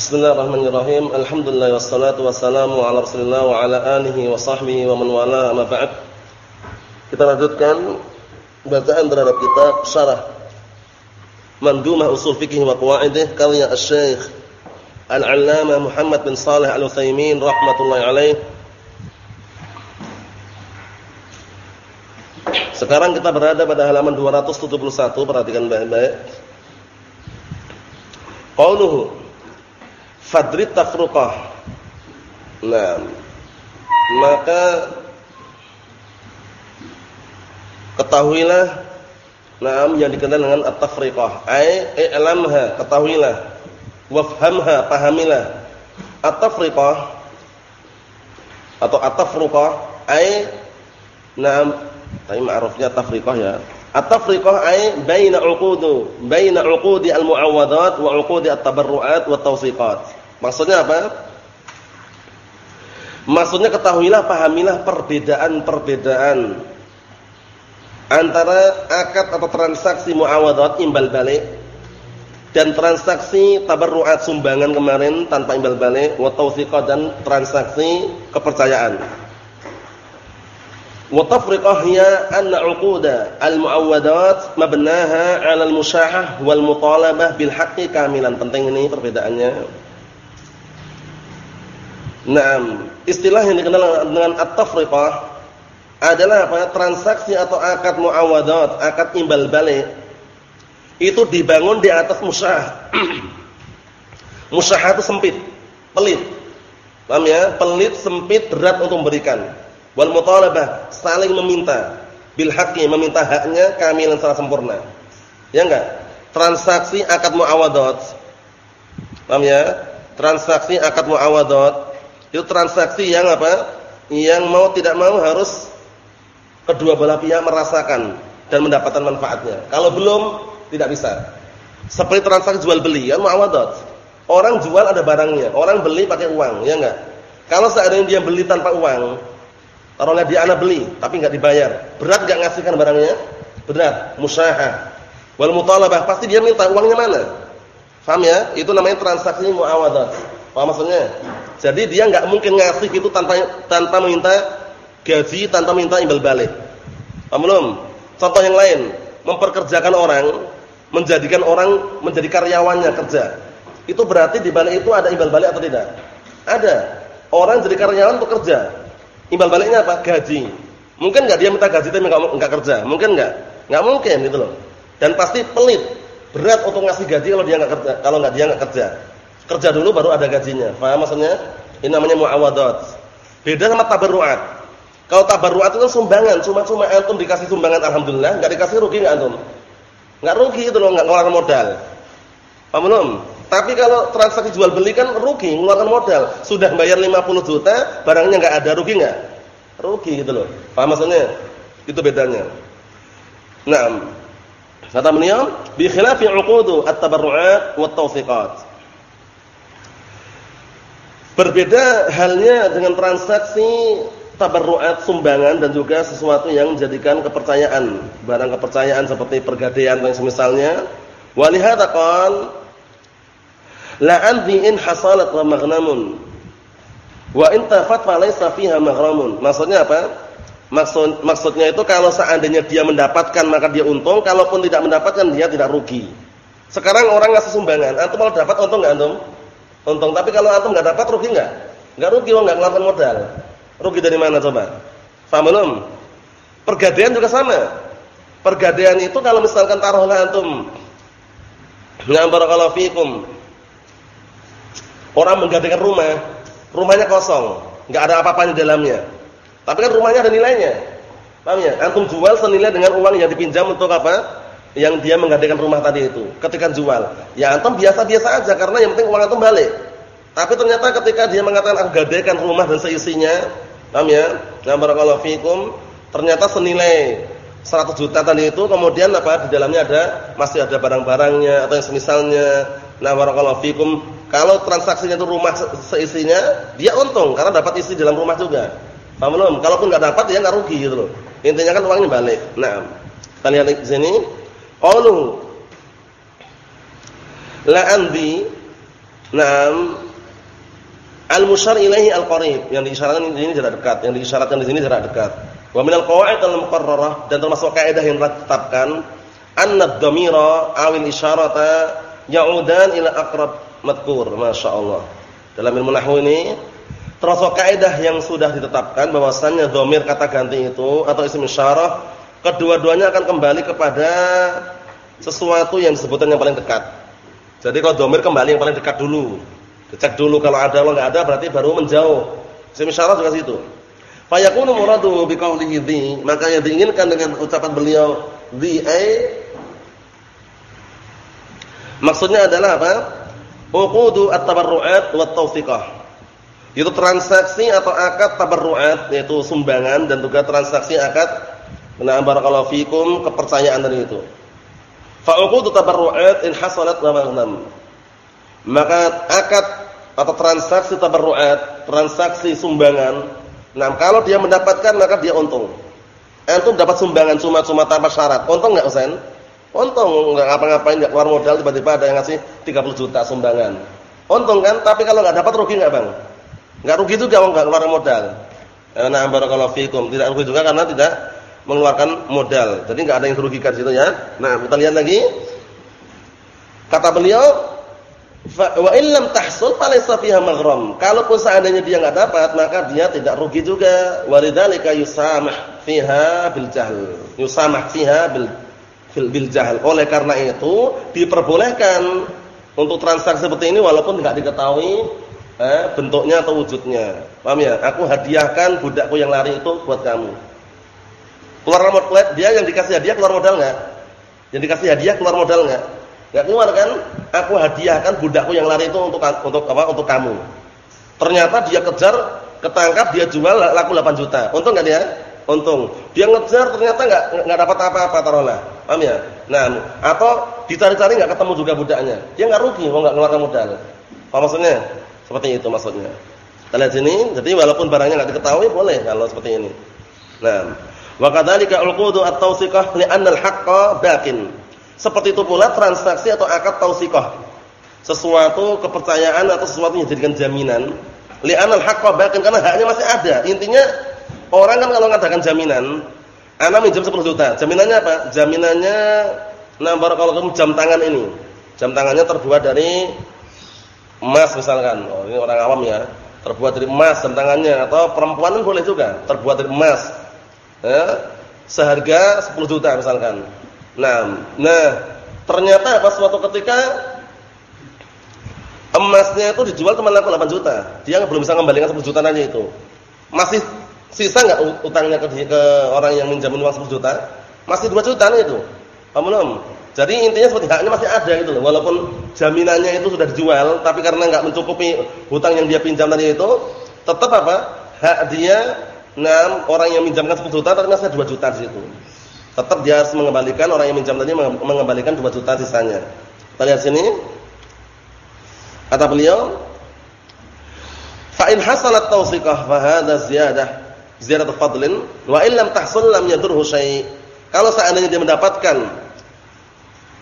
Bismillahirrahmanirrahim. Alhamdulillah wassalatu wassalamu ala Rasulillah wa ala alihi wa sahbihi wa man wala amma ba'd. Kita lanjutkan bacaan terhadap kitab Syarah Mandumah Usul Fiqh wa Qawaidih karya Asy-Syaikh Al-Allamah Muhammad bin Shalih Al-Utsaimin rahimatullah alaih. Sekarang kita berada pada halaman 271, perhatikan baik-baik. Qauluhu fadri tafruqah. Nah, maka ketahuilah Naam yang dikenal dengan at-tafriqah. Ai i'lamha, ketahuilah. Wafhamha, pahamilah. At-tafriqah atau at-tafruqah ai Naam, tapi ma'rufnya tafriqah ya. At-tafriqah ay baina 'uqudu, baina 'uqudi al-mu'awwadat wa 'uqudi at-tabarru'at wa tawsiqat. Maksudnya apa? Maksudnya ketahuilah, pahamilah perbedaan-perbedaan antara akad atau transaksi muawadat imbal balik dan transaksi tabarru'at sumbangan kemarin tanpa imbal balik wa dan transaksi kepercayaan. Wa tafriqah hiya anna 'uquda al-mu'awwadat mabnaha 'ala al-musyahah wal mutalabah bil haqqi kamilan. Penting ini perbedaannya. Naam, istilah yang dikenal dengan at-tafriqah adalah apa? Transaksi atau akad mu'awwadat, akad imbal balik itu dibangun di atas musyahah. musyahah itu sempit, pelit. Paham ya? Pelit, sempit, berat untuk memberikan wal mutalabah saling meminta bil haqqi meminta haknya kamilan secara sempurna ya enggak transaksi akad muawadat paham ya transaksi akad muawadat itu transaksi yang apa yang mau tidak mau harus kedua belah pihak merasakan dan mendapatkan manfaatnya kalau belum tidak bisa seperti transaksi jual beli ya muawadat orang jual ada barangnya orang beli pakai uang ya enggak kalau seandainya dia beli tanpa uang Taruhlah dia anak beli tapi enggak dibayar. Berat enggak ngasihkan barangnya? Berat, musyahah. Wal mutalabah pasti dia minta uangnya mana? Paham ya? Itu namanya transaksi muawadah. Paham maksudnya? Jadi dia enggak mungkin ngasih itu tanpa tanpa minta gaji, tanpa minta imbal balik. Paham belum? Contoh yang lain, memperkerjakan orang, menjadikan orang menjadi karyawannya kerja. Itu berarti di balik itu ada imbal balik atau tidak? Ada. Orang jadi karyawan bekerja, Imbal baliknya apa? Gaji. Mungkin enggak dia minta gaji tapi enggak kerja? Mungkin enggak? Enggak mungkin gitu loh. Dan pasti pelit, berat untuk ngasih gaji kalau dia enggak kerja. Kalau enggak dia enggak kerja. Kerja dulu baru ada gajinya. Paham maksudnya? Ini namanya muawadat. Beda sama tabarruat. Kalau tabarruat itu sumbangan, cuma-cuma antum dikasih sumbangan alhamdulillah, enggak dikasih rugi enggak antum? Enggak rugi itu loh, enggak ngeluarkan modal. Paham belum? Tapi kalau transaksi jual beli kan rugi, mengeluarkan modal. Sudah bayar 50 juta, barangnya enggak ada, rugi enggak? Rugi gitu loh. Paham maksudnya? Itu bedanya. Naam. Kata beliau, bi khilafi 'uqudu at-tabarru'at wat tawfiqat. Berbeda halnya dengan transaksi tabarru'at sumbangan dan juga sesuatu yang menjadikan kepercayaan, barang kepercayaan seperti pergadaian dan semisalnya. Walihada qala La in hasalat wa maghnamun. Wa in tafat fa laysa fiha maghramun. Maksudnya apa? Maksud maksudnya itu kalau seandainya dia mendapatkan maka dia untung, kalaupun tidak mendapatkan dia tidak rugi. Sekarang orang ngasih sumbangan, antum kalau dapat untung enggak antum? Untung, tapi kalau antum enggak dapat rugi enggak? Enggak rugi, wong enggak ngeluarkan modal. Rugi dari mana coba? Paham belum? Pergadaian juga sama. Pergadaian itu kalau misalkan taruhlah antum Nah barakallahu fikum Orang menggadaikan rumah, rumahnya kosong, nggak ada apa-apanya di dalamnya. Tapi kan rumahnya ada nilainya. Paham ya? Antum jual senilai dengan uang yang dipinjam untuk apa? Yang dia menggadaikan rumah tadi itu. Ketika jual, ya antum biasa-biasa aja karena yang penting uang antum balik. Tapi ternyata ketika dia mengatakan aku gadaikan rumah dan seisinya, paham ya? Nah, barakallahu fikum, ternyata senilai 100 juta tadi itu kemudian apa di dalamnya ada masih ada barang-barangnya atau yang semisalnya. Nah, barakallahu fikum kalau transaksinya itu rumah seisinya, dia untung karena dapat isi dalam rumah juga. Paham belum? Kalaupun enggak dapat ya enggak rugi gitu loh. Intinya kan uangnya balik. Nah, kita lihat di sini. Qalu. La andi Naam. Al-musyar ilaihi al-qarib. Yang diisyaratkan ini jarak dekat, yang diisyaratkan di sini jarak dekat. Wa min al-qawaid al-muqarrarah. Dan termasuk kaidah yang ditetapkan. Anna ad-dhamira awil isyarata ya'udan ila aqrab madkur. Masyaallah. Dalam ilmu nahwu ini termasuk kaidah yang sudah ditetapkan bahwasannya dhamir kata ganti itu atau isim isyarah kedua-duanya akan kembali kepada sesuatu yang disebutkan yang paling dekat. Jadi kalau dhamir kembali yang paling dekat dulu. Dicek dulu kalau ada kalau enggak ada berarti baru menjauh. Isyarah juga situ. Fayakunu muradu biqaulihi dhi, maka yang diinginkan dengan ucapan beliau dhi ay Maksudnya adalah apa? Uqudu at-tabarru'at wa tawfiqah. Itu transaksi atau akad tabarru'at yaitu sumbangan dan juga transaksi akad na'am barakallahu fikum kepercayaan dari itu. Fa uqudu tabarru'at in hasalat maghnam. Maka akad atau transaksi tabarru'at, transaksi sumbangan Nah, kalau dia mendapatkan maka dia untung. Antum dapat sumbangan cuma-cuma tanpa syarat. Untung enggak, Usain? Untung, enggak ngapa-ngapain, enggak keluar modal tiba-tiba ada yang ngasih 30 juta sumbangan. Untung kan? Tapi kalau enggak dapat rugi enggak, Bang? Enggak rugi juga enggak keluar modal. Nah, barakallahu fikum. Tidak rugi juga karena tidak mengeluarkan modal. Jadi enggak ada yang dirugikan situ ya. Nah, kita lihat lagi. Kata beliau, wa illam tahsul falaysa fiha maghram. Kalaupun seandainya dia enggak dapat, maka dia tidak rugi juga. Walidzalika yusamah fiha bil jahl. Yusamah fiha bil bil jahl. Oleh karena itu diperbolehkan untuk transaksi seperti ini walaupun enggak diketahui eh, bentuknya atau wujudnya. Paham ya? Aku hadiahkan budakku yang lari itu buat kamu. Keluar modal dia yang dikasih hadiah keluar modal enggak? Yang dikasih hadiah keluar modal enggak? Enggak keluar kan? Aku hadiahkan budakku yang lari itu untuk untuk apa? Untuk kamu. Ternyata dia kejar, ketangkap, dia jual laku 8 juta. Untung enggak dia? Untung. Dia ngejar ternyata enggak enggak dapat apa-apa taruhlah. Paham ya? Nah, atau dicari-cari enggak ketemu juga budaknya. Dia enggak rugi mau enggak keluarkan modal. Apa maksudnya? Seperti itu maksudnya. Kita lihat sini, jadi walaupun barangnya enggak diketahui boleh kalau seperti ini. Nah, wa kadzalika al-qudu at-tawsiqah li'anna al-haqqa baqin. Seperti itu pula transaksi atau akad tausiqah. Sesuatu kepercayaan atau sesuatu yang dijadikan jaminan. Li'anal haqqo baqin karena haknya masih ada. Intinya orang kan kalau mengadakan jaminan, ana minjam 10 juta. Jaminannya apa? Jaminannya nah barakallahu jam tangan ini. Jam tangannya terbuat dari emas misalkan. Oh, ini orang awam ya. Terbuat dari emas jam tangannya atau perempuan pun boleh juga, terbuat dari emas. Ya, seharga 10 juta misalkan. Nah, nah ternyata apa suatu ketika emasnya itu dijual cuma 8 juta. Dia belum bisa mengembalikan 10 juta aja itu. Masih sisa enggak utangnya ke, ke orang yang minjam uang 10 juta? Masih 2 juta itu. Paham belum? Jadi intinya seperti haknya masih ada gitu loh. Walaupun jaminannya itu sudah dijual, tapi karena enggak mencukupi hutang yang dia pinjam tadi itu, tetap apa? Hak dia nah orang yang minjamkan 10 juta ternyata masih 2 juta di situ. Tetap dia harus mengembalikan orang yang minjam tadi mengembalikan 2 juta sisanya. Kita lihat sini. Kata beliau, "Fa in hasalat tawsiqah fa hadha ziyadah, ziyadatu fadlin wa in lam tahsul lam yadurhu syai'." Kalau seandainya dia mendapatkan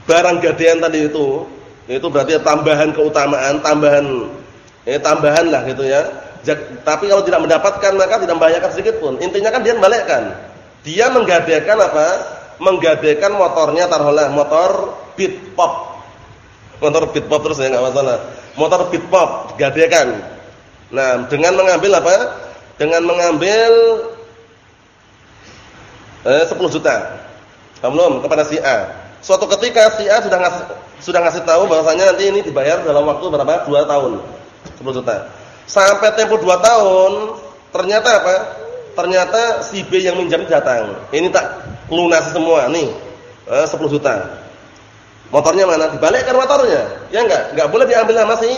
barang gadean tadi itu, itu berarti tambahan keutamaan, tambahan eh tambahan lah gitu ya. Tapi kalau tidak mendapatkan maka tidak membahayakan sedikit pun. Intinya kan dia membalikkan. Dia menggadaikan apa? Menggadaikan motornya taruhlah motor beat pop. Motor beat pop terus ya enggak masalah. Motor beat pop gadaikan. Nah, dengan mengambil apa? Dengan mengambil eh 10 juta. Belum kepada si A. Suatu ketika si A sudah ngasih sudah ngasih tahu bahwasanya nanti ini dibayar dalam waktu berapa? 2 tahun. 10 juta. Sampai tempo 2 tahun, ternyata apa? ternyata si B yang minjam datang. Ini tak lunas semua nih. Eh, 10 juta. Motornya mana? Dibalikkan motornya. Ya enggak? Enggak boleh diambil sama si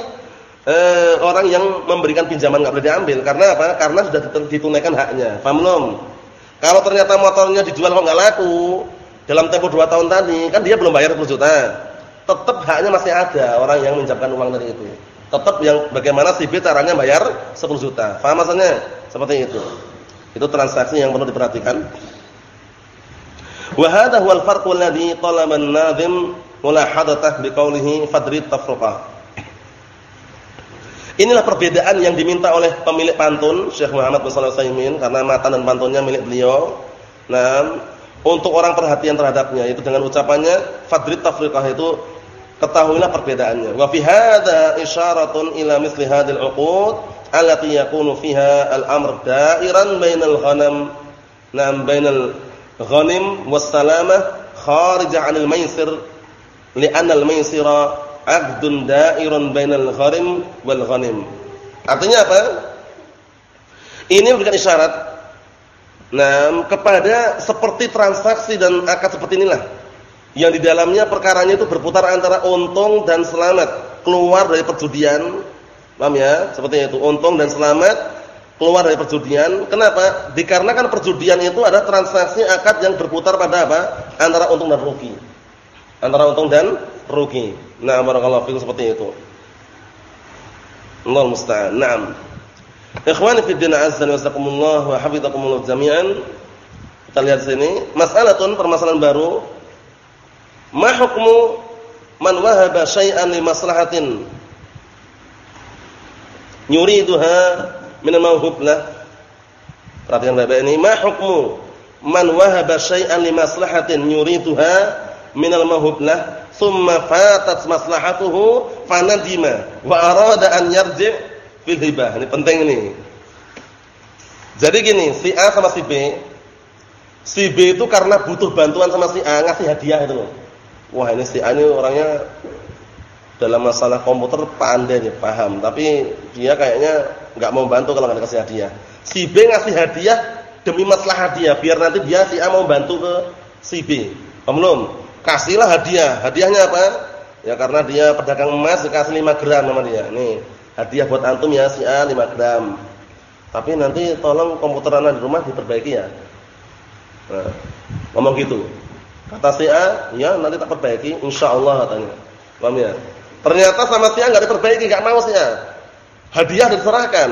eh, orang yang memberikan pinjaman enggak boleh diambil. Karena apa? Karena sudah ditunaikan haknya. Paham belum? Kalau ternyata motornya dijual kok enggak laku dalam tempo 2 tahun tadi, kan dia belum bayar 10 juta. Tetap haknya masih ada orang yang minjamkan uang dari itu. Tetap yang bagaimana si B caranya bayar 10 juta. Paham maksudnya? Seperti itu. Itu transaksi yang perlu diperhatikan. Wa hadha huwal farqu alladhi talaba an-nadhim mulahadatah biqaulihi fadrid tafruqah. Inilah perbedaan yang diminta oleh pemilik pantun Syekh Muhammad bin Shalih karena matan dan pantunnya milik beliau. Nah, untuk orang perhatian terhadapnya itu dengan ucapannya fadrit tafriqah itu ketahuilah perbedaannya. Wa fi hadza isyaratun ila misli hadhil uqud allati yakunu fiha al-amr da'iran bainal ghanam nam bainal ghanim was salamah kharija 'anil maisir li'anna al-maisira 'aqdun da'irun bainal gharim wal ghanim. Artinya apa? Ini memberikan isyarat nah kepada seperti transaksi dan akad seperti inilah yang di dalamnya perkaranya itu berputar antara untung dan selamat keluar dari perjudian. Paham ya? Seperti itu, untung dan selamat keluar dari perjudian. Kenapa? Dikarenakan perjudian itu ada transaksi akad yang berputar pada apa? Antara untung dan rugi. Antara untung dan rugi. Nah, barakallahu fikum seperti itu. Allah musta'an. Naam. Ikhwani fi din azza wa jazakumullah wa hafizakumullah jami'an. Kita lihat sini, mas'alatun permasalahan baru. Ma hukmu man wahaba syai'an li maslahatin yuriduha min al-mawhub lah. Perhatikan baik-baik ini, ma hukmu man wahaba syai'an li maslahatin yuriduha min al-mawhub thumma fatat maslahatuhu fanadima wa arada an yarji' fil hibah. Ini penting ini. Jadi gini, si A sama si B. Si B itu karena butuh bantuan sama si A ngasih hadiah itu loh. Wah, ini si A ini orangnya dalam masalah komputer pandai nih, paham, tapi dia kayaknya nggak mau bantu kalau nggak dikasih hadiah. Si B ngasih hadiah demi masalah hadiah, biar nanti dia si A mau bantu ke si B. Paham belum? kasihlah hadiah. Hadiahnya apa? Ya karena dia pedagang emas dikasih 5 gram sama dia. Nih, hadiah buat antum ya si A 5 gram. Tapi nanti tolong komputer anak di rumah diperbaiki ya. Nah, ngomong gitu. Kata si A, ya nanti tak perbaiki insyaallah katanya. Paham ya? Ternyata sama si A enggak diperbaiki, enggak mau si A. Hadiah diserahkan.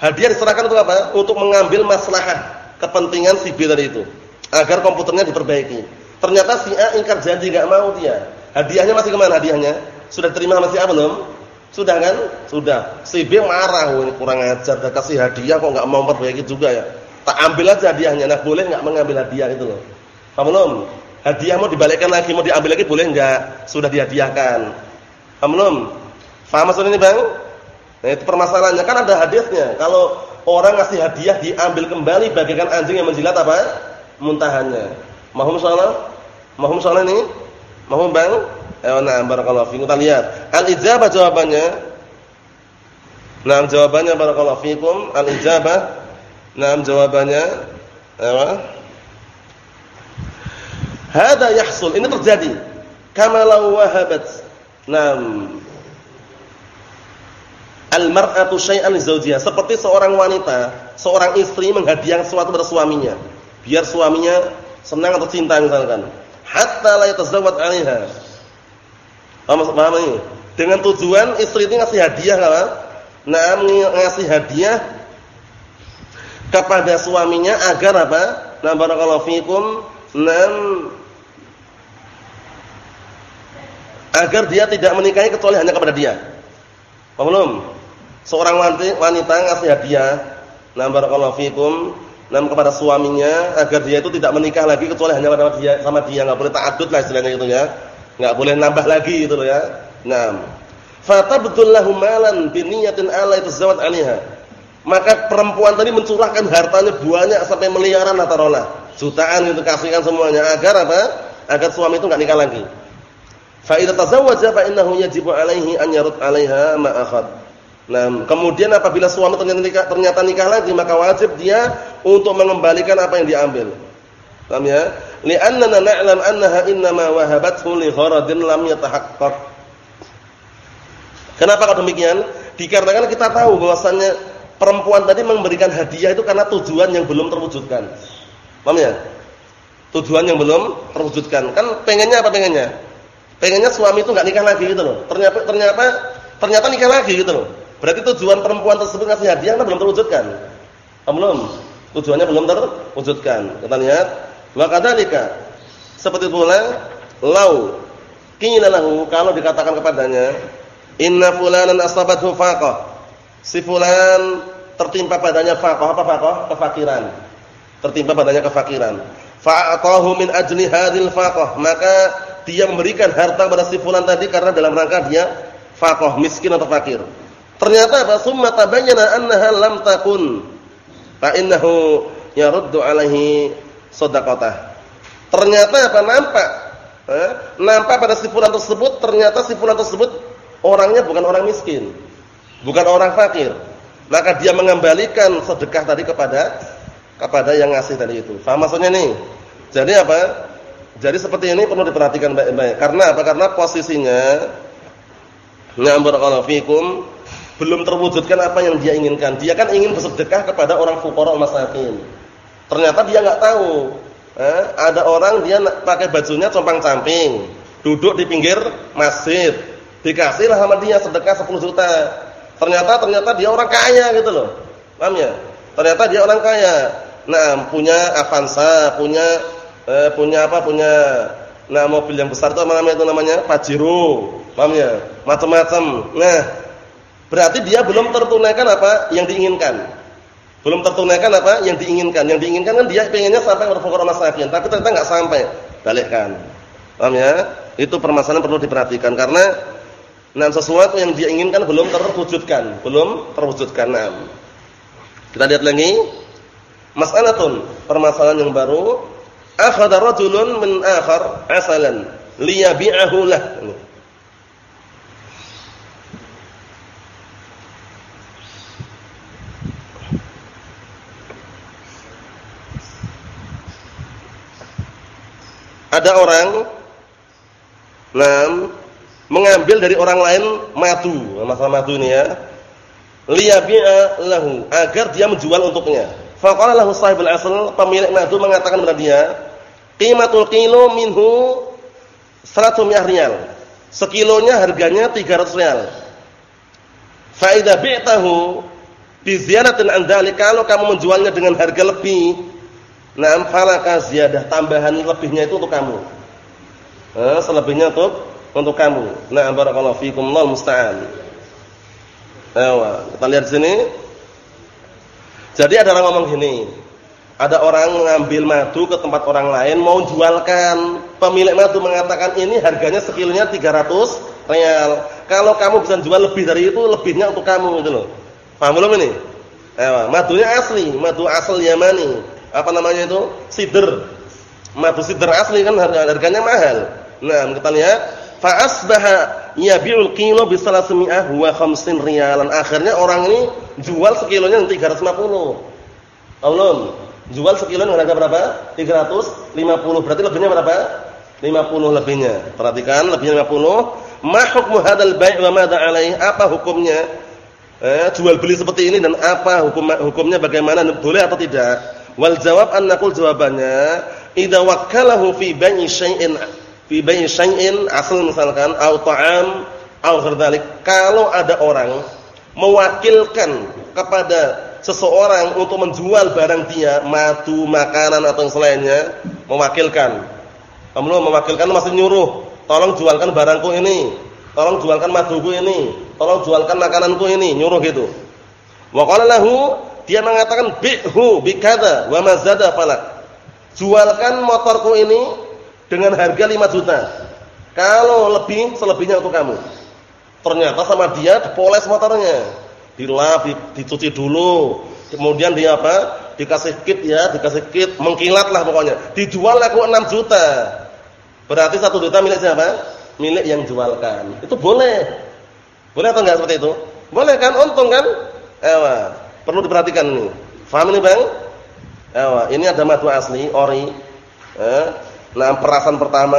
Hadiah diserahkan untuk apa? Untuk mengambil maslahat kepentingan si B tadi itu agar komputernya diperbaiki. Ternyata si A ingkar janji enggak mau dia. Hadiahnya masih ke mana hadiahnya? Sudah terima sama si A belum? Sudah kan? Sudah. Si B marah, oh, ini kurang ajar, udah kasih hadiah kok enggak mau perbaiki juga ya. Tak ambil aja hadiahnya. Nah, boleh enggak mengambil hadiah itu loh? Paham belum? Hadiah mau dibalikkan lagi, mau diambil lagi boleh enggak? Sudah dihadiahkan. Belum? Paham maksudnya ini, Bang? Nah, itu permasalahannya kan ada hadisnya. Kalau orang ngasih hadiah diambil kembali bagaikan anjing yang menjilat apa? Muntahannya. Mahum salah? Mahum salah ini? Mahum bang? Eh, nah, barakallahu fiikum. Kita lihat. Al-ijabah jawabannya. Nah, jawabannya barakallahu fiikum. Al-ijabah. Nah, jawabannya apa? Hada yahsul. Ini terjadi. Kama law wahabat. Naam. Al-mar'atu syai'an zawjiha. Seperti seorang wanita, seorang istri menghadiahkan sesuatu pada suaminya. Biar suaminya senang atau cinta misalkan hatta la yatazawwad 'alaiha paham paham ini dengan tujuan istri itu ngasih hadiah kan nah ngasih hadiah kepada suaminya agar apa nah barakallahu fikum nam agar dia tidak menikahi kecuali hanya kepada dia paham belum seorang wanita ngasih hadiah nah barakallahu fikum nam kepada suaminya agar dia itu tidak menikah lagi kecuali hanya pada dia sama dia enggak boleh ta'addud lah istilahnya gitu ya. Enggak boleh nambah lagi gitu loh ya. Naam. Fatabdul lahu malan bi niyatin ala itazawwaj 'alaiha. Maka perempuan tadi mencurahkan hartanya banyak sampai miliaran tarolah. Jutaan itu kasihkan semuanya agar apa? Agar suami itu enggak nikah lagi. Fa idza tazawwaja fa innahu yajibu 'alaihi an yarud 'alaiha ma akhad. Nah, kemudian apabila suami ternyata nikah, ternyata nikah lagi, maka wajib dia untuk mengembalikan apa yang diambil. Paham ya? Li'annana na'lam annaha innama wahabathu li gharadin lam yatahaqqaq. Kenapa kalau demikian? Dikarenakan kita tahu bahwasannya perempuan tadi memberikan hadiah itu karena tujuan yang belum terwujudkan. Paham ya? Tujuan yang belum terwujudkan. Kan pengennya apa pengennya? Pengennya suami itu enggak nikah lagi gitu loh. Ternyata ternyata ternyata nikah lagi gitu loh. Berarti tujuan perempuan tersebut ngasih hadiah kan belum terwujudkan. Belum. Tujuannya belum terwujudkan. Kita lihat, wa kadzalika. Seperti pula lau qila lahu kalau dikatakan kepadanya inna fulanan asabathu faqah Si fulan tertimpa padanya faqah apa faqah? Kefakiran. Tertimpa padanya kefakiran. Fa'atahu min ajli hadhil faqah, maka dia memberikan harta pada si fulan tadi karena dalam rangka dia faqah, miskin atau fakir. Ternyata apa? Summa tabayyana annaha lam takun. Fa innahu yaruddu alaihi shadaqatah. Ternyata apa? Nampak. Eh? Nampak pada si fulan tersebut ternyata si fulan tersebut orangnya bukan orang miskin. Bukan orang fakir. Maka dia mengembalikan sedekah tadi kepada kepada yang ngasih tadi itu. Faham maksudnya nih? Jadi apa? Jadi seperti ini perlu diperhatikan baik-baik. Karena apa? Karena posisinya Na'am fikum belum terwujudkan apa yang dia inginkan. Dia kan ingin bersedekah kepada orang fuqara masakin. Ternyata dia nggak tahu. Eh, ada orang dia pakai bajunya compang-camping, duduk di pinggir masjid. Dikasihlah sama dia sedekah 10 juta. Ternyata ternyata dia orang kaya gitu loh. Paham ya? Ternyata dia orang kaya. Nah, punya Avanza, punya eh, punya apa? Punya nah mobil yang besar itu apa namanya itu namanya? Pajero. Paham ya? Macam-macam. Nah, berarti dia belum tertunaikan apa yang diinginkan. Belum tertunaikan apa yang diinginkan. Yang diinginkan kan dia pengennya sampai berfukar masakin, tapi ternyata enggak sampai. Balikkan. Paham ya? Itu permasalahan perlu diperhatikan karena nah sesuatu yang dia inginkan belum terwujudkan, belum terwujudkan. Nah. Kita lihat lagi. Mas'alatun, permasalahan yang baru. Akhadha rajulun min akhar asalan liyabi'ahu lah. Ada orang nam mengambil dari orang lain madu, masalah madu ini ya. Liyabi'a lahu, agar dia menjual untuknya. Faqala lahu sahibul asl, pemilik madu mengatakan kepada dia, "Qimatul kilo minhu 100 riyal." Sekilonya harganya 300 riyal. Fa idza bi'tahu bi ziyadatin an kalau kamu menjualnya dengan harga lebih, na'am falaka ziyadah, tambahan lebihnya itu untuk kamu. Eh, selebihnya untuk untuk kamu. Na'am barakallahu fikum, Allah musta'an. Ayo, kita lihat sini. Jadi ada orang ngomong gini, ada orang mengambil madu ke tempat orang lain mau jualkan. Pemilik madu mengatakan ini harganya sekilonya 300 real. Kalau kamu bisa jual lebih dari itu, lebihnya untuk kamu gitu loh. Paham belum ini? Ayo, madunya asli, madu asal Yamani. Apa namanya itu? Sider. Madu sider asli kan harganya mahal. Nah, kita lihat fa asbaha yabi'ul kilo bi salasmi'ah wa khamsin riyalan. Akhirnya orang ini jual sekilonya 350. Belum. Jual sekilonya harga berapa? 350. Berarti lebihnya berapa? 50 lebihnya. Perhatikan lebihnya 50. Ma hukmu hadzal bai' wa madza alaih? Apa hukumnya? Eh, jual beli seperti ini dan apa hukum hukumnya bagaimana boleh atau tidak? Wal jawab annaqul jawabannya idza wakkalahu fi bai'i syai'in fi bai'i syai'in asal misalkan au ta'am au. Kalau ada orang mewakilkan kepada seseorang untuk menjual barang dia, madu, makanan atau yang selainnya, mewakilkan. Kamu mewakilkan masih nyuruh, tolong jualkan barangku ini, tolong jualkan maduku ini, tolong jualkan makananku ini, nyuruh gitu. Wa qala dia mengatakan bi'hu bikadza wa mazada falak. Jualkan motorku ini dengan harga 5 juta. Kalau lebih, selebihnya untuk kamu. Ternyata sama dia dipoles motornya. Dilap, dicuci dulu. Kemudian dia apa? Dikasih kit ya, dikasih kit, mengkilat lah pokoknya. Dijual laku 6 juta. Berarti 1 juta milik siapa? Milik yang jualkan. Itu boleh. Boleh atau enggak seperti itu? Boleh kan? Untung kan? Ewa. Perlu diperhatikan ini. Faham ini, Bang? Ewa, ini ada madu asli, ori. Eh, nah, perasan pertama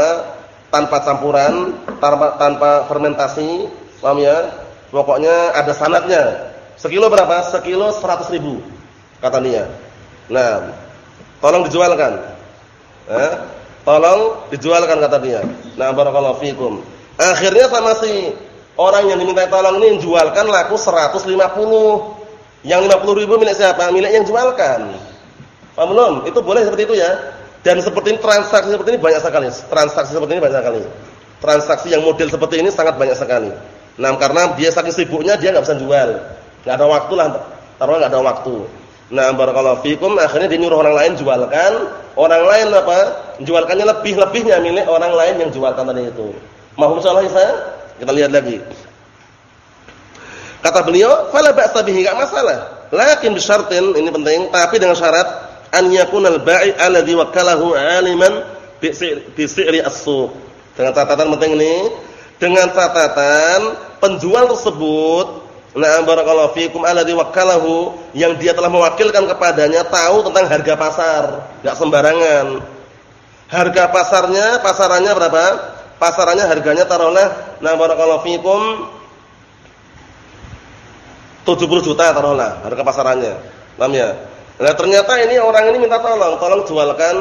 tanpa campuran, tanpa, tanpa fermentasi, Paham ya? Pokoknya ada sanatnya. Sekilo berapa? Sekilo seratus ribu. Kata dia. Nah, tolong dijualkan. Eh? Tolong dijualkan kata dia. Nah, barakallahu fikum. Akhirnya sama si orang yang diminta tolong ini jualkan laku 150. Yang 50 ribu milik siapa? Milik yang jualkan. Paham belum? Itu boleh seperti itu ya. Dan seperti ini transaksi seperti ini banyak sekali. Transaksi seperti ini banyak sekali. Transaksi yang model seperti ini sangat banyak sekali. Nah, karena dia saking sibuknya dia nggak bisa jual. Enggak ada waktu lah. Taruh enggak ada waktu. Nah, barakallahu fikum akhirnya dia nyuruh orang lain jualkan, orang lain apa? Jualkannya lebih-lebihnya milik orang lain yang jualkan tadi itu. Mahum salah saya? Kita lihat lagi. Kata beliau, "Fala ba'sa bihi, enggak masalah. Lakin bisyartin, ini penting, tapi dengan syarat an yakunal bai' alladhi wakalahu 'aliman bi si'ri as-suq." Dengan catatan penting ini, dengan catatan penjual tersebut Nah, barakallahu fikum alladzi wakkalahu yang dia telah mewakilkan kepadanya tahu tentang harga pasar, enggak sembarangan. Harga pasarnya, pasarannya berapa? Pasarannya harganya taruhlah nah barakallahu fikum 70 juta taruhlah harga pasarannya. Paham ya? Nah, ternyata ini orang ini minta tolong, tolong jualkan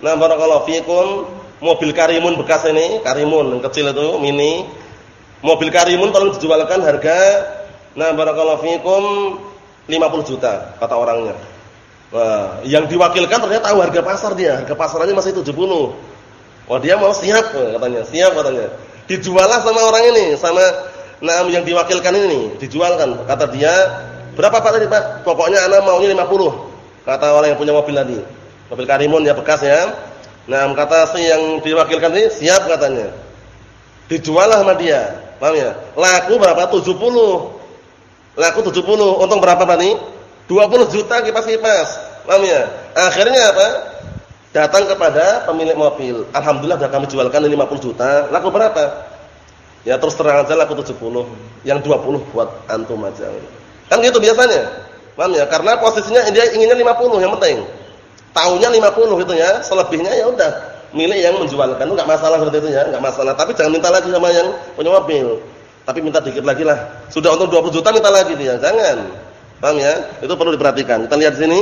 nah barakallahu fikum mobil Karimun bekas ini, Karimun yang kecil itu, mini. Mobil Karimun tolong dijualkan harga Nah, barakallahu fikum 50 juta kata orangnya. Nah, yang diwakilkan ternyata tahu harga pasar dia, harga pasarannya masih 70. Oh, dia mau siap katanya, siap katanya. Dijuallah sama orang ini, sama nah yang diwakilkan ini, dijualkan. Kata dia, berapa Pak tadi Pak? Pokoknya ana maunya 50. Kata orang yang punya mobil tadi. Mobil Karimun ya bekas ya. Nah, kata si yang diwakilkan ini siap katanya. Dijuallah sama dia. Paham ya? Laku berapa? 70. Laku 70, untung berapa nih? 20 juta kipas-kipas. Paham ya? Akhirnya apa? Datang kepada pemilik mobil. Alhamdulillah sudah kami jualkan 50 juta. Laku berapa? Ya terus terang aja laku 70. Yang 20 buat antum aja. Kan gitu biasanya. Paham ya? Karena posisinya dia inginnya 50 yang penting. Tahunnya 50 gitu ya. Selebihnya ya udah milik yang menjualkan. Itu enggak masalah seperti itu ya, enggak masalah. Tapi jangan minta lagi sama yang punya mobil. Tapi minta dikit lagi lah. Sudah untuk 20 juta minta lagi dia. Jangan. Paham ya? Itu perlu diperhatikan. Kita lihat sini.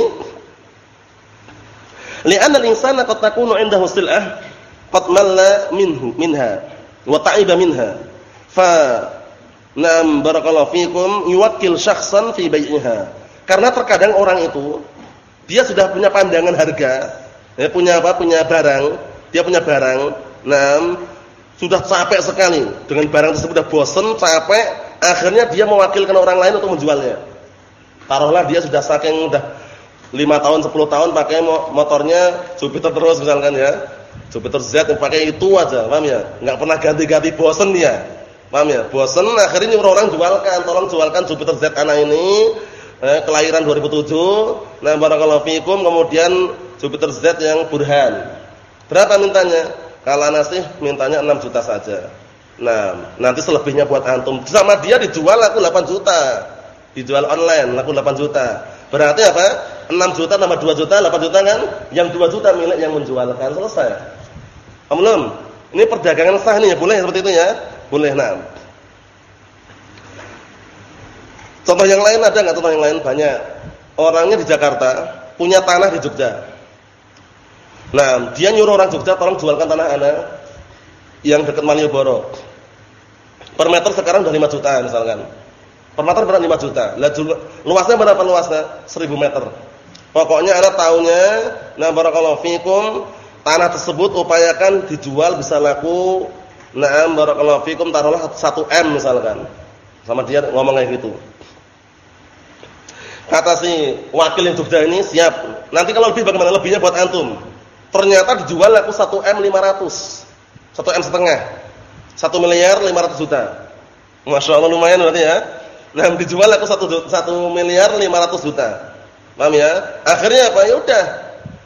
Li'anna al-insana qad takunu 'indahu sil'ah qad malla minhu minha wa ta'iba minha. Fa nam barakallahu fikum yuwakkil syakhsan fi bai'iha. Karena terkadang orang itu dia sudah punya pandangan harga, ya, punya apa? Punya barang, dia punya barang. Nam sudah capek sekali dengan barang tersebut sudah bosan, capek, akhirnya dia mewakilkan orang lain untuk menjualnya. Taruhlah dia sudah saking udah 5 tahun, 10 tahun pakai motornya Jupiter terus misalkan ya. Jupiter Z yang pakai itu aja, paham ya? Enggak pernah ganti-ganti bosan dia. Paham ya? Bosan akhirnya nyuruh orang jualkan, tolong jualkan Jupiter Z anak ini eh, kelahiran 2007. Nah, barakallahu fikum kemudian Jupiter Z yang Burhan. Berapa mintanya? Kalau nasi mintanya 6 juta saja. Nah, nanti selebihnya buat antum. Sama dia dijual aku 8 juta. Dijual online laku 8 juta. Berarti apa? 6 juta tambah 2 juta, 8 juta kan? Yang 2 juta milik yang menjualkan. Selesai. Belum? Ini perdagangan sah nih ya, boleh seperti itu ya? Boleh, nah. Contoh yang lain ada enggak contoh yang lain? Banyak. Orangnya di Jakarta, punya tanah di Jogja. Nah, dia nyuruh orang Jogja tolong jualkan tanah anak yang dekat Malioboro. Per meter sekarang udah 5 juta misalkan. Per meter berapa 5 juta. Lah luasnya berapa luasnya? 1000 meter. Pokoknya anak tahunya, nah barakallahu fikum, tanah tersebut upayakan dijual bisa laku Naam barakallahu fikum taruhlah 1 M misalkan. Sama dia ngomong kayak gitu. Kata si wakil yang Jogja ini siap. Nanti kalau lebih bagaimana lebihnya buat antum. Ternyata dijual aku 1 M 500. 1 M setengah. 1 miliar 500 juta. Masya Allah lumayan berarti ya. Nah dijual aku 1, 1 miliar 500 juta. Paham ya? Akhirnya apa? Ya udah.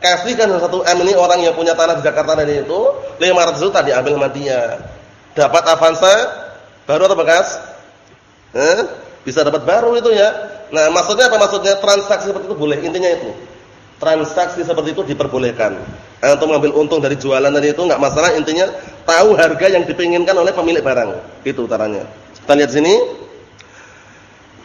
Kasihkan 1 M ini orang yang punya tanah di Jakarta tadi itu 500 juta diambil sama dia. Dapat Avanza baru atau bekas? Eh? Bisa dapat baru itu ya. Nah, maksudnya apa maksudnya? Transaksi seperti itu boleh, intinya itu transaksi seperti itu diperbolehkan. Untuk mengambil untung dari jualan tadi itu enggak masalah, intinya tahu harga yang dipinginkan oleh pemilik barang. Itu caranya. Kita lihat sini.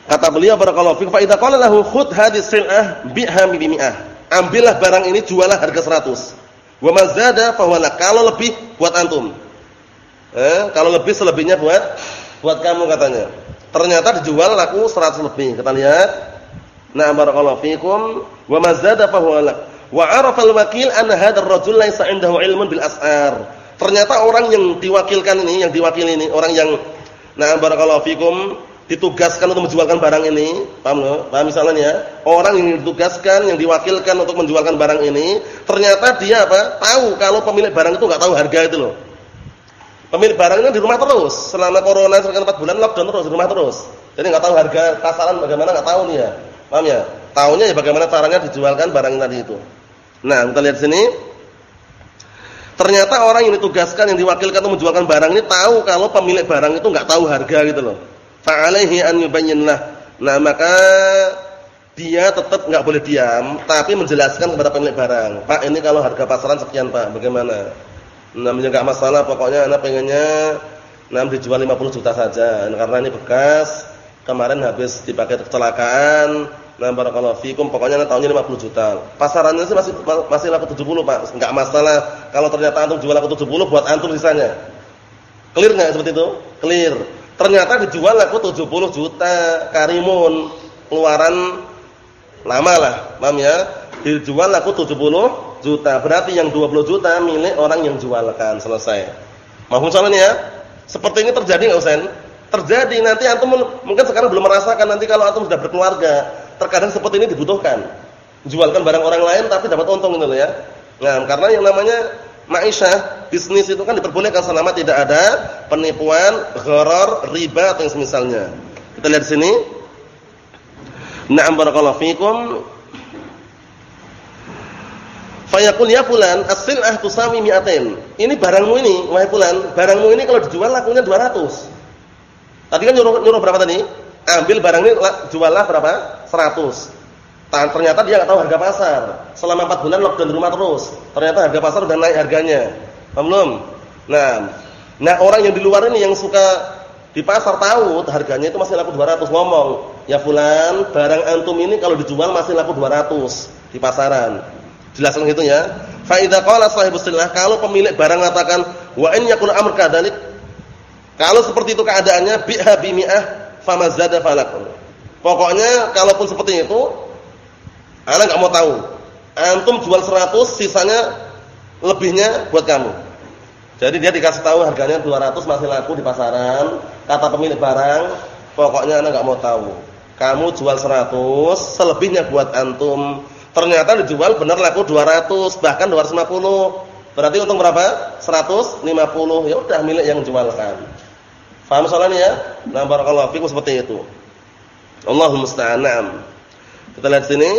Kata beliau barakallahu fiik fa idza qala lahu khudh hadhihi sil'ah bi'ha bi mi'ah. Ambillah barang ini jualah harga 100. Wa mazada fa Kalau lebih buat antum. Eh, kalau lebih selebihnya buat buat kamu katanya. Ternyata dijual laku 100 lebih. Kita lihat. Nah, barakallahu fiikum wa mazada fa huwa lak. Wa 'arafa al-wakil anna hadzal rajul laisa 'indahu 'ilmun bil as'ar. Ternyata orang yang diwakilkan ini, yang diwakili ini, orang yang nah barakallahu fikum ditugaskan untuk menjualkan barang ini, paham loh? Paham misalnya ya, orang yang ditugaskan, yang diwakilkan untuk menjualkan barang ini, ternyata dia apa? Tahu kalau pemilik barang itu nggak tahu harga itu loh. Pemilik barang ini di rumah terus, selama corona sekitar 4 bulan lockdown terus di rumah terus. Jadi nggak tahu harga pasaran bagaimana nggak tahu nih ya. Paham ya? Tahunya ya bagaimana caranya dijualkan barang tadi itu. Nah, kita lihat sini. Ternyata orang yang ditugaskan yang diwakilkan untuk menjualkan barang ini tahu kalau pemilik barang itu nggak tahu harga gitu loh fa'alaihi an yubayyin Nah, maka dia tetap enggak boleh diam, tapi menjelaskan kepada pemilik barang. Pak, ini kalau harga pasaran sekian, Pak. Bagaimana? Namanya enggak masalah, pokoknya anak pengennya nah dijual 50 juta saja. Karena ini bekas, kemarin habis dipakai kecelakaan. Nah, barakallahu fikum, pokoknya tahunnya 50 juta. Pasarannya sih masih masih laku 70, Pak. Enggak masalah. Kalau ternyata antum jual laku 70 buat antum sisanya. Clear enggak seperti itu? Clear. Ternyata dijual laku 70 juta karimun. Keluaran lama lah, paham ya? Dijual laku 70 juta. Berarti yang 20 juta milik orang yang jualkan, selesai. Mahfum soalnya ya? Seperti ini terjadi enggak Usain? Terjadi nanti antum mungkin sekarang belum merasakan nanti kalau antum sudah berkeluarga, terkadang seperti ini dibutuhkan. Jualkan barang orang lain tapi dapat untung gitu ya. Nah, karena yang namanya ma'isyah, bisnis itu kan diperbolehkan selama tidak ada penipuan, gharar, riba atau yang semisalnya. Kita lihat di sini. Na'am barakallahu fikum. Fayaqul ya fulan as-sil'ah tusawi mi'atain. Ini barangmu ini, wahai fulan, barangmu ini kalau dijual lakunya 200. Tadi kan nyuruh, nyuruh berapa tadi? Ambil barang ini juallah berapa? 100. Ternyata dia nggak tahu harga pasar. Selama 4 bulan lockdown di rumah terus. Ternyata harga pasar udah naik harganya. Paham belum? Nah, nah orang yang di luar ini yang suka di pasar tahu harganya itu masih laku 200 ngomong, "Ya fulan, barang antum ini kalau dijual masih laku 200 di pasaran." Jelaskan gitu ya. Fa idza qala kalau pemilik barang mengatakan, "Wa in yakun amr kadzalik" Kalau seperti itu keadaannya, biha bimi'ah famazada falak. Pokoknya kalaupun seperti itu, Anak nggak mau tahu. Antum jual 100, sisanya lebihnya buat kamu. Jadi dia dikasih tahu harganya 200 masih laku di pasaran. Kata pemilik barang, pokoknya anak nggak mau tahu. Kamu jual 100, selebihnya buat antum. Ternyata dijual benar laku 200, bahkan 250. Berarti untung berapa? 150. Ya udah milik yang jualkan. Paham soalnya ya? Nah, barakallahu fikum seperti itu. Allahumma musta'an. Kita lihat sini.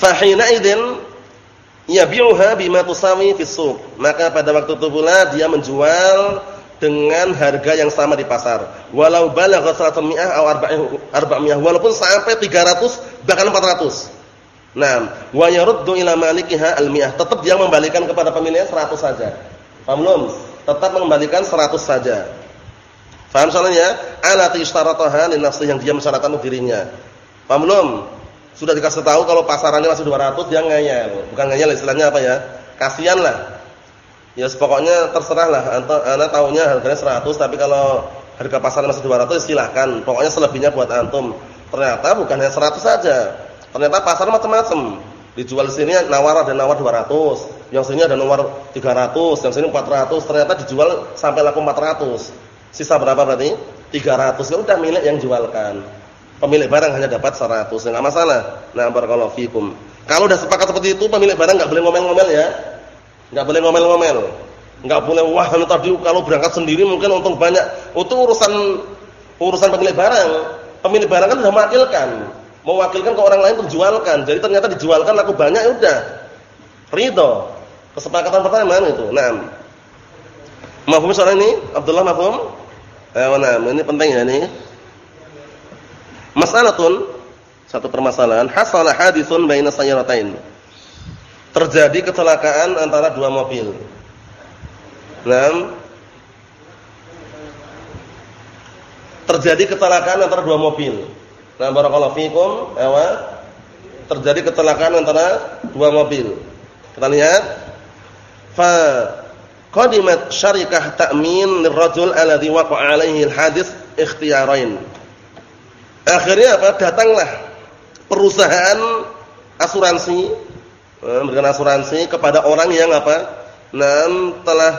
Fahina idin yabi'uha bima tusawi fi. Maka pada waktu itu pula dia menjual dengan harga yang sama di pasar. Walau balagha 100 aw 400 walaupun sampai 300 bahkan 400. Nah, wa yaruddu ila malikiha al-mi'ah. Tetap dia membalikan kepada pemiliknya 100 saja. Paham? Tetap mengembalikan 100 saja. Paham soalnya? Alati istarataha li nafsi yang dia mensyaratkan untuk dirinya. Paham belum? Sudah dikasih tahu kalau pasarannya masih 200 dia ngeyel. Bukan ngeyel istilahnya apa ya? Kasihan lah. Ya pokoknya terserah lah. Anda tahunya harganya 100 tapi kalau harga pasaran masih 200 ya silahkan. Pokoknya selebihnya buat antum. Ternyata bukan hanya 100 saja. Ternyata pasar macam-macam. Dijual di sini nawar ada nawar 200, yang sini ada nawar 300, yang sini 400. Ternyata dijual sampai laku 400. Sisa berapa berarti? 300. Ya udah milik yang jualkan pemilik barang hanya dapat 100, enggak masalah. Nah, barakallahu fikum. Kalau udah sepakat seperti itu, pemilik barang enggak boleh ngomel-ngomel ya. Enggak boleh ngomel-ngomel. Enggak boleh wah tadi kalau berangkat sendiri mungkin untung banyak. Itu urusan urusan pemilik barang. Pemilik barang kan sudah mewakilkan. Mewakilkan ke orang lain untuk jualkan. Jadi ternyata dijualkan laku banyak ya udah. Ridho. Kesepakatan pertama itu. Nah. Mafhum soal ini? Abdullah mafhum? Eh, nah, ini penting ya ini. Masalatun satu permasalahan hasalah haditsun baina sayyaratain. Terjadi kecelakaan antara dua mobil. Naam. Terjadi kecelakaan antara dua mobil. Nah, barakallahu fikum, ewa. Terjadi kecelakaan antara dua mobil. Kita lihat. Fa qadimat syarikah ta'min lirrajul alladhi waqa'a alaihi al-hadits ikhtiyarain. Akhirnya apa? Datanglah perusahaan asuransi eh, memberikan asuransi kepada orang yang apa? Nah, telah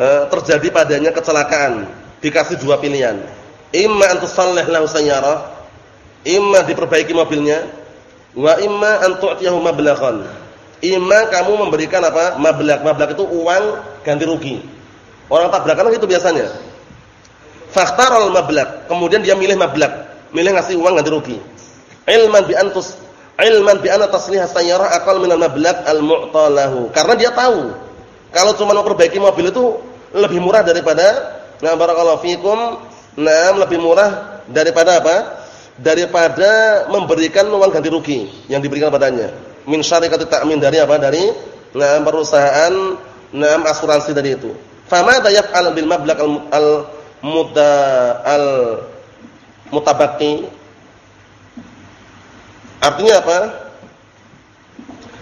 eh, terjadi padanya kecelakaan. dikasih dua pilihan. Imma an tusallih lahu imma diperbaiki mobilnya, wa imma an tu'tiyahu mablaghan. Imma kamu memberikan apa? Mablag. Mablag itu uang ganti rugi. Orang tabrakan itu biasanya. Fakhtaral mablag. Kemudian dia milih mablag, milih ngasih uang ganti rugi. Ilman bi antus ilman bi anna taslih sayyarah aqal min al-mablag al-mu'talahu. Karena dia tahu kalau cuma memperbaiki mobil itu lebih murah daripada Nah, barakallahu fikum. Nah, lebih murah daripada apa? Daripada memberikan uang ganti rugi yang diberikan padanya. Min syarikati ta'min dari apa? Dari nah perusahaan nah asuransi tadi itu. Fama yaf'al bil mablagh al, al mutabaqi Artinya apa?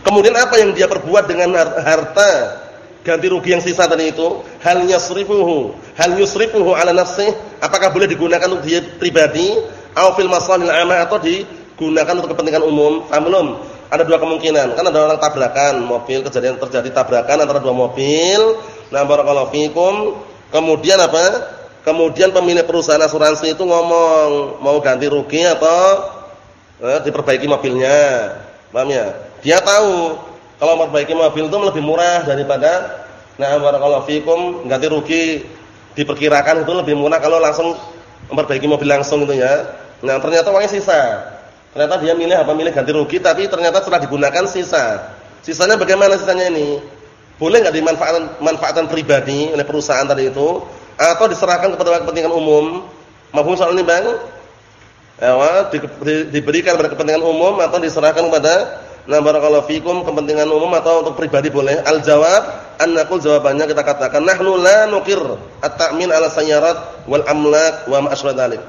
Kemudian apa yang dia perbuat dengan harta ganti rugi yang sisa tadi itu hal yasrifuhu hal yusrifuhu ala nafsih apakah boleh digunakan untuk dia pribadi atau fil masalihil amah atau digunakan untuk kepentingan umum ah, belum ada dua kemungkinan. Kan ada orang tabrakan mobil kejadian terjadi tabrakan antara dua mobil. Nah barakallahu fikum. Kemudian apa? Kemudian pemilik perusahaan asuransi itu ngomong mau ganti rugi atau eh, diperbaiki mobilnya? Paham ya? Dia tahu kalau memperbaiki mobil itu lebih murah daripada nah barakallahu fikum ganti rugi. Diperkirakan itu lebih murah kalau langsung memperbaiki mobil langsung itu ya. Nah, ternyata uangnya sisa. Ternyata dia milih apa milih ganti rugi tapi ternyata setelah digunakan sisa. Sisanya bagaimana sisanya ini? Boleh enggak dimanfaatkan manfaatan pribadi oleh perusahaan tadi itu atau diserahkan kepada kepentingan umum? Mahfum soal ini, Bang? Ya, di, di, diberikan kepada kepentingan umum atau diserahkan kepada Nah barakallahu fikum kepentingan umum atau untuk pribadi boleh. Al jawab annaqul jawabannya kita katakan nahnu la nuqir at-ta'min ala sayyarat wal amlak wa ma dzalik.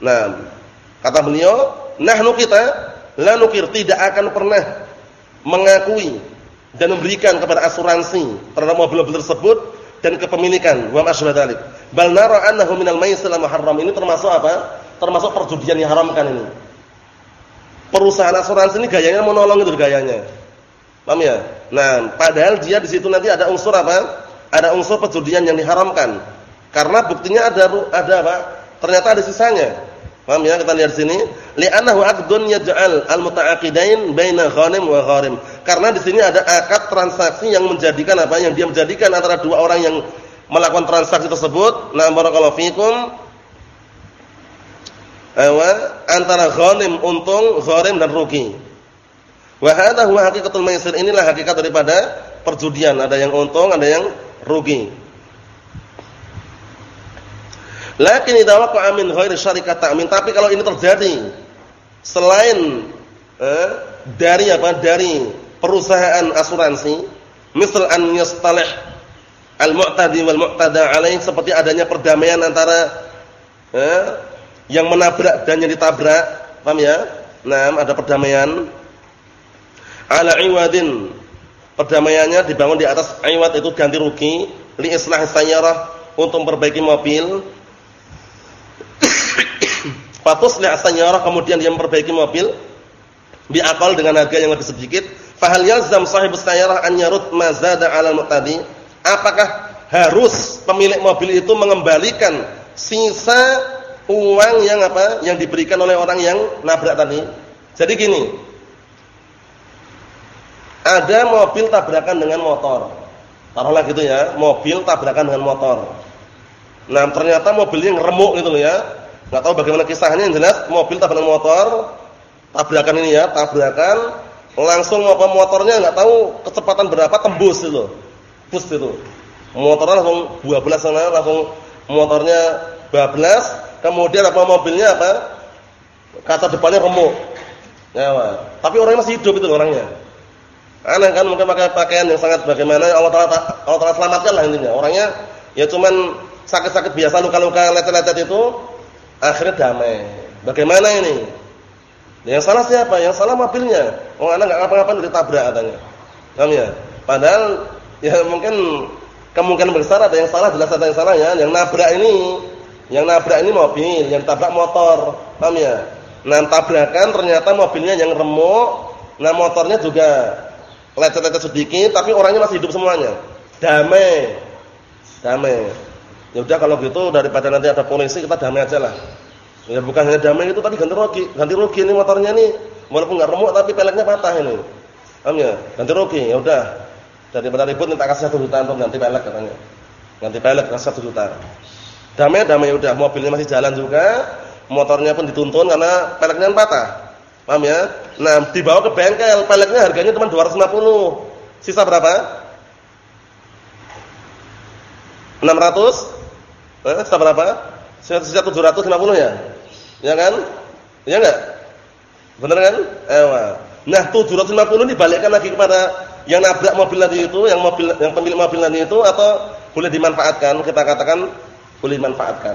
Nah, kata beliau, nahnu kita la nuqir tidak akan pernah mengakui dan memberikan kepada asuransi terhadap mobil-mobil tersebut dan kepemilikan wa ma asra dzalik. Bal nara annahu minal maisir muharram. Ini termasuk apa? Termasuk perjudian yang haramkan ini perusahaan asuransi ini gayanya menolong itu gayanya. Paham ya? Nah, padahal dia di situ nanti ada unsur apa? Ada unsur perjudian yang diharamkan. Karena buktinya ada ada apa? Ternyata ada sisanya. Paham ya? Kita lihat sini, li'annahu aqdun yaj'al al-muta'aqidain baina ghanim wa gharim. Karena di sini ada akad transaksi yang menjadikan apa? Yang dia menjadikan antara dua orang yang melakukan transaksi tersebut. Nah, barakallahu fikum Awa antara ghanim untung, gharim dan rugi. Wa hadha huwa haqiqatul maisir. Inilah hakikat daripada perjudian, ada yang untung, ada yang rugi. Lakin idza waqa'a min ghairi syarikat ta'min, tapi kalau ini terjadi selain eh, dari apa? Dari perusahaan asuransi, misal an yastalih al-mu'tadi wal mu'tada alaih seperti adanya perdamaian antara eh, yang menabrak dan yang ditabrak, paham ya? Nah, ada perdamaian. Ala iwadin. Perdamaiannya dibangun di atas iwad itu ganti rugi, li islah sayyarah untuk memperbaiki mobil. Fatus li sayyarah kemudian dia memperbaiki mobil bi akal dengan harga yang lebih sedikit. Fahal yalzam sahibus sayyarah an yarud ma? Apakah harus pemilik mobil itu mengembalikan sisa uang yang apa? Yang diberikan oleh orang yang nabrak tadi. Jadi gini. Ada mobil tabrakan dengan motor. Taruhlah gitu ya, mobil tabrakan dengan motor. Nah, ternyata mobilnya ngeremuk gitu loh ya. Enggak tahu bagaimana kisahnya yang jelas mobil tabrakan motor tabrakan ini ya, tabrakan langsung apa motornya enggak tahu kecepatan berapa tembus itu. Tembus itu. Motornya langsung 12 sana langsung motornya bablas Kemudian apa mobilnya apa? Kaca depannya remuk. Ya, tapi orangnya masih hidup itu orangnya. Aneh kan mungkin pakai pakaian yang sangat bagaimana Allah Taala Allah Taala selamatkan lah intinya. Orangnya ya cuman sakit-sakit biasa luka-luka lecet-lecet itu akhirnya damai. Bagaimana ini? Yang salah siapa? Yang salah mobilnya. Oh, anak enggak apa-apa ditabrak katanya. Paham ya? Padahal ya mungkin kemungkinan besar ada yang salah jelas ada yang salah ya. Yang nabrak ini yang nabrak ini mobil, yang tabrak motor. Paham ya? Nah, tabrakan ternyata mobilnya yang remuk, nah motornya juga lecet-lecet sedikit, tapi orangnya masih hidup semuanya. Damai. Damai. Ya udah kalau gitu daripada nanti ada polisi kita damai aja lah. Ya bukan hanya damai itu tapi ganti rugi, ganti rugi ini motornya nih walaupun enggak remuk tapi peleknya patah ini. Paham ya? Ganti rugi, ya udah. Daripada ribut minta kasih satu juta untuk ganti pelek katanya. Ganti pelek kasih satu juta. Damai damai udah mobilnya masih jalan juga, motornya pun dituntun karena peleknya patah. Paham ya? Nah, dibawa ke bengkel, peleknya harganya cuma 250. Sisa berapa? 600 Eh, sisa berapa? Sisa 750 ya? Ya kan? Ya enggak? Benar kan? Ewa. Nah, 750 dibalikkan lagi kepada yang nabrak mobil tadi itu, yang mobil yang pemilik mobil tadi itu atau boleh dimanfaatkan? Kita katakan boleh dimanfaatkan.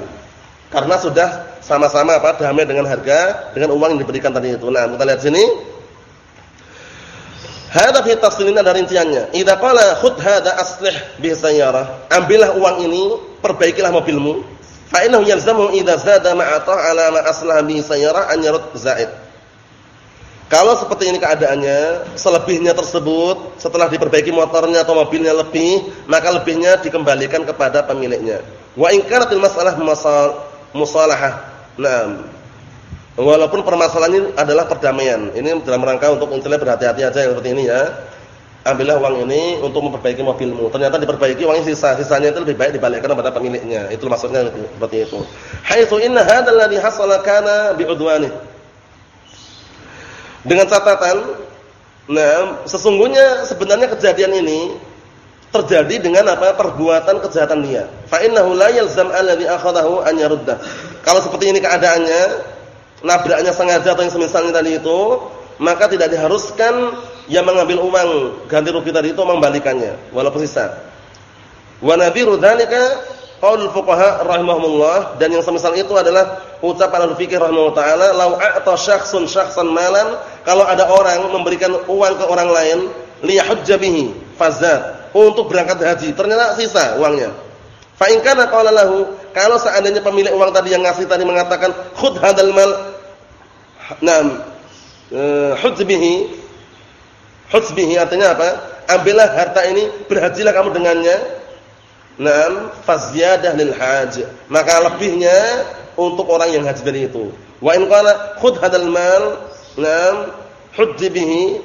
Karena sudah sama-sama apa? damai dengan harga dengan uang yang diberikan tadi itu. Nah, kita lihat sini. Hadza fi tafsilin ada rinciannya. Idza qala khudh hadza aslih bi sayyarah. Ambillah uang ini, perbaikilah mobilmu. Fa innahu yalzamu idza zada ma'a ta'ala ma aslah bi sayyarah an yarud zaid. Kalau seperti ini keadaannya, selebihnya tersebut setelah diperbaiki motornya atau mobilnya lebih, maka lebihnya dikembalikan kepada pemiliknya. Wa in kanatil mas'alah musalahah. Nah, Walaupun permasalahan ini adalah perdamaian. Ini dalam rangka untuk misalnya berhati-hati aja seperti ini ya. Ambillah uang ini untuk memperbaiki mobilmu. Ternyata diperbaiki uangnya sisa, sisanya itu lebih baik dibalikkan kepada pemiliknya. Itu maksudnya seperti itu. Haitsu inna hadzal ladzi hasala kana bi'udwani. Dengan catatan, nah sesungguhnya sebenarnya kejadian ini terjadi dengan apa? perbuatan kejahatan dia. Fa innahu la yalzam alladhi akhadahu an. Kalau seperti ini keadaannya, nabraknya sengaja atau yang semisalnya tadi itu, maka tidak diharuskan yang mengambil uang ganti rugi tadi itu mengembalikannya walaupun sisa. Wa nadhiru dzalika qaul fuqaha rahimahumullah dan yang semisal itu adalah ucapan al-fikih rahimahullah taala lau a'ta syakhsun syakhsan malan kalau ada orang memberikan uang ke orang lain liyahujja bihi fazat untuk berangkat haji ternyata sisa uangnya fa in kana qala kalau seandainya pemilik uang tadi yang ngasih tadi mengatakan khudh hadzal mal Naam. Uh, hujbihi. Hujbihi artinya apa? Ambillah harta ini, berhajilah kamu dengannya. Naam, fazyadah lil haj. Maka lebihnya untuk orang yang haji dari itu. Wa in qala khudh hadzal mal, naam, hujbihi.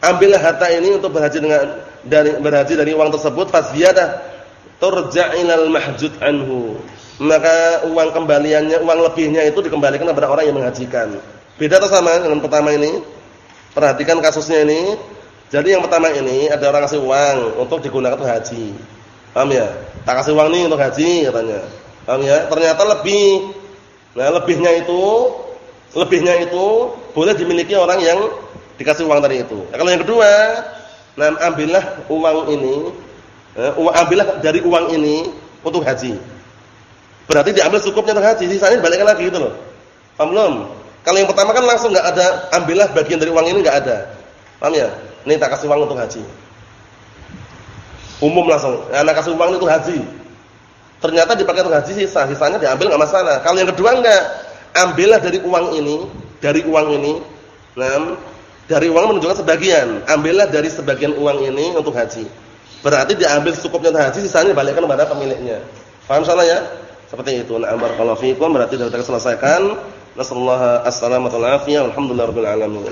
Ambillah harta ini untuk berhaji dengan dari berhaji dari uang tersebut fazyadah turja' mahjud anhu. Maka uang kembaliannya, uang lebihnya itu dikembalikan kepada orang yang menghajikan. Beda atau sama dengan pertama ini? Perhatikan kasusnya ini. Jadi yang pertama ini ada orang kasih uang untuk digunakan untuk haji. Paham ya? Tak kasih uang nih untuk haji katanya. Paham ya? Ternyata lebih. Nah, lebihnya itu lebihnya itu boleh dimiliki orang yang dikasih uang tadi itu. Nah, kalau yang kedua, nah ambillah uang ini, eh, uang ambillah dari uang ini untuk haji. Berarti diambil cukupnya untuk haji, sisanya dibalikkan lagi gitu loh. Paham belum? Kalau yang pertama kan langsung nggak ada, ambillah bagian dari uang ini nggak ada. Paham ya? Ini tak kasih uang untuk haji. Umum langsung, anak kasih uang itu haji. Ternyata dipakai untuk haji sisa, sisanya diambil nggak masalah. Kalau yang kedua enggak, ambillah dari uang ini, dari uang ini. Nah, dari uang menunjukkan sebagian, ambillah dari sebagian uang ini untuk haji. Berarti diambil cukupnya untuk haji, sisanya dibalikkan kepada pemiliknya. Paham salah ya? Seperti itu. Nah, barakallahu fiikum berarti sudah kita selesaikan. نسأل الله السلامة والعافية والحمد لله رب العالمين.